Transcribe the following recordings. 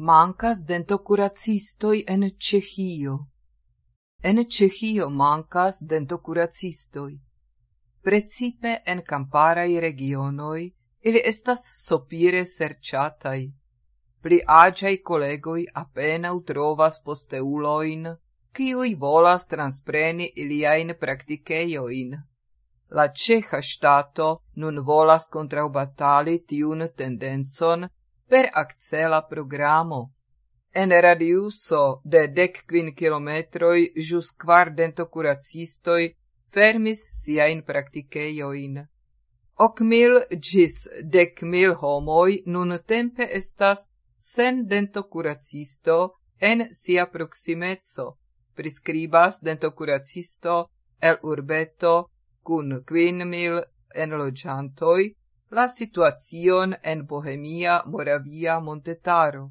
mancas dentocuracistoi en Cehio. En Cehio mancas dentocuracistoi. Precipe en camparai regionoi ili estas sopire serciatai. Pli agiai collegoi apenau trovas posteuloin, ciui volas transpreni iliain practiceioin. La ceha stato nun volas contraubatali tiun tendenzon per accela programo. En radiuso de dec quin kilometroi jus quardento curacistoi fermis siain practiceioin. Oc mil gis dec mil homoi nun tempe estas sen dentocuracisto en sia proximezzo, prescribas dentocuracisto el urbeto cun quin mil enlogiantoi la situacion en Bohemia Moravia Montetaro.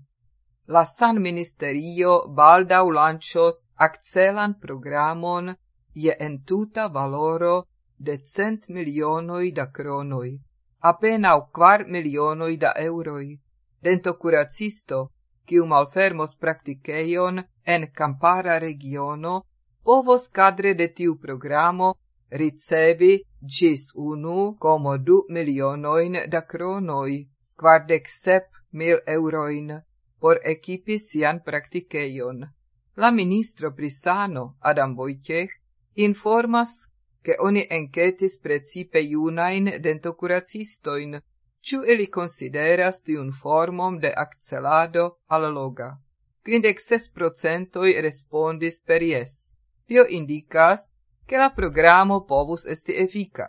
La San Ministerio baldau lancios accelan programon je entuta valoro de cent milionoi da cronoi, apenau quar milionoi da euroi. Dento curacisto, quiu malfermos practiceion en campara regiono, povos cadre de tiu programo ricevi gis unu como du milionoin da cronoi, quardec sep mil euroin, por equipi sian practiceion. La ministro Prisano, Adam Wojciech, informas che oni encetis precipe iunain dentocuracistoin, ciu ili consideras tiun formom de accelado alloga. Quindec ses procentoi respondis per yes. Tio indicas che la programo povus esti efica.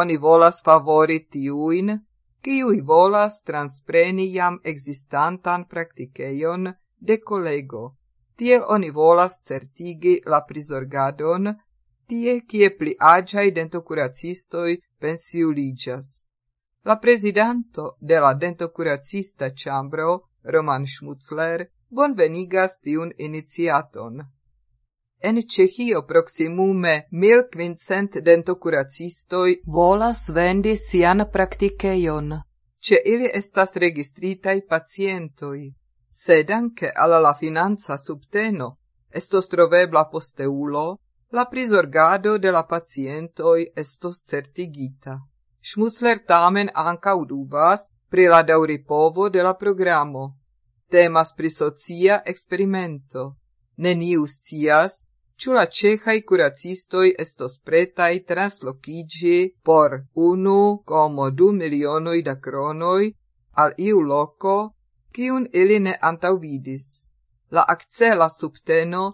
Oni volas favori tiuin, kiui volas transpreni jam existantan practiceion de collego. Tiel oni volas certigi la prisorgadon, tie kie pli agiai dentocuracistoi pensiuligas. La presidanto de la dentocuracista chambro, Roman Schmutzler, bonvenigas tiun iniciaton. En Cehio proximume mil quincent dentocuracistoi volas vendi sian practiceion. Ce ili estas registritai pacientoi, sed anche alla la finanza subteno estos trovebla posteulo, la prisorgado de la pacientoi estos certigita. Schmutzler tamen anca udubas pri la dauripovo de la programo. Temas pri socia experimento. Neniu scias, ciu la cehai curacistoi estos pretai traslocigi por unu como du milionoi da cronoi al iu loco, cium ili ne antauvidis. La accela subteno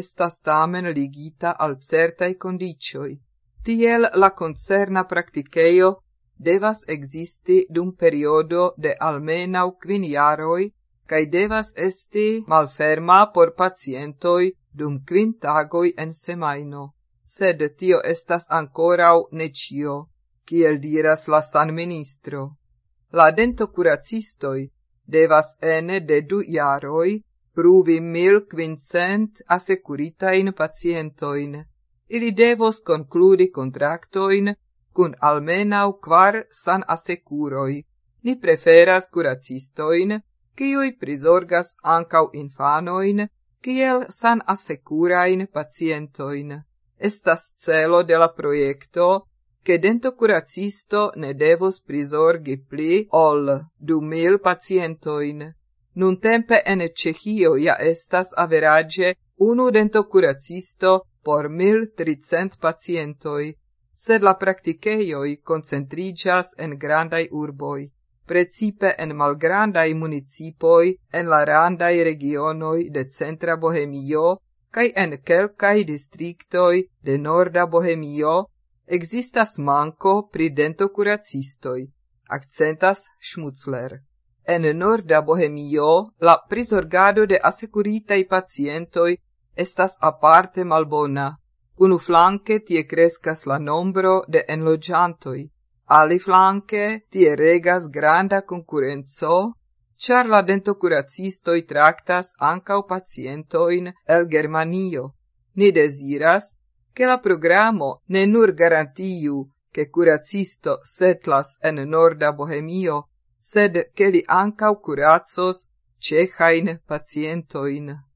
estas tamen ligita al certai condicioi. Tiel la concerna practiceio devas existi dum periodo de almenau quin jaroi cae devas esti malferma por pacientoi dum quin tagoi en semaino. Sed tio estas ancorau necio, kiel diras la san ministro. La dentocuracistoi devas ene de du iaroi pruvi mil quincent asecuritain pacientoin. Ili devos concludi contractoin cun almenau quar san asecuroi. Ni preferas curacistoin, kiui prizorgas ancau infanoin, kiel san assecurain pacientoin. Estas celo de la proiecto, che dento curacisto ne devos prisorgi pli ol du mil pacientoin. Nun tempe en Cehio ja estas average unu dento curacisto por mil tricent pacientoi, sed la practiceioi concentrigas en grandai urboi precipe en malgrandai municipoi en la randai regionoi de centra Bohemio kai en kelkai districtoi de norda Bohemio existas manco pri dentocuracistoi, accentas Schmutzler. En norda Bohemio la prisorgado de assecuritai pacientoi estas aparte malbona. Unu flanque tie crescas la nombro de enlogiantoi, Ali flanque, tie regas granda concurenzo, char la dentocuracistoi tractas ancau pacientoin el Germanio. Ni desiras che la programo ne nur garantiu che curacisto setlas en norda Bohemio, sed che li ancau curazos cehain pacientoin.